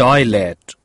toilet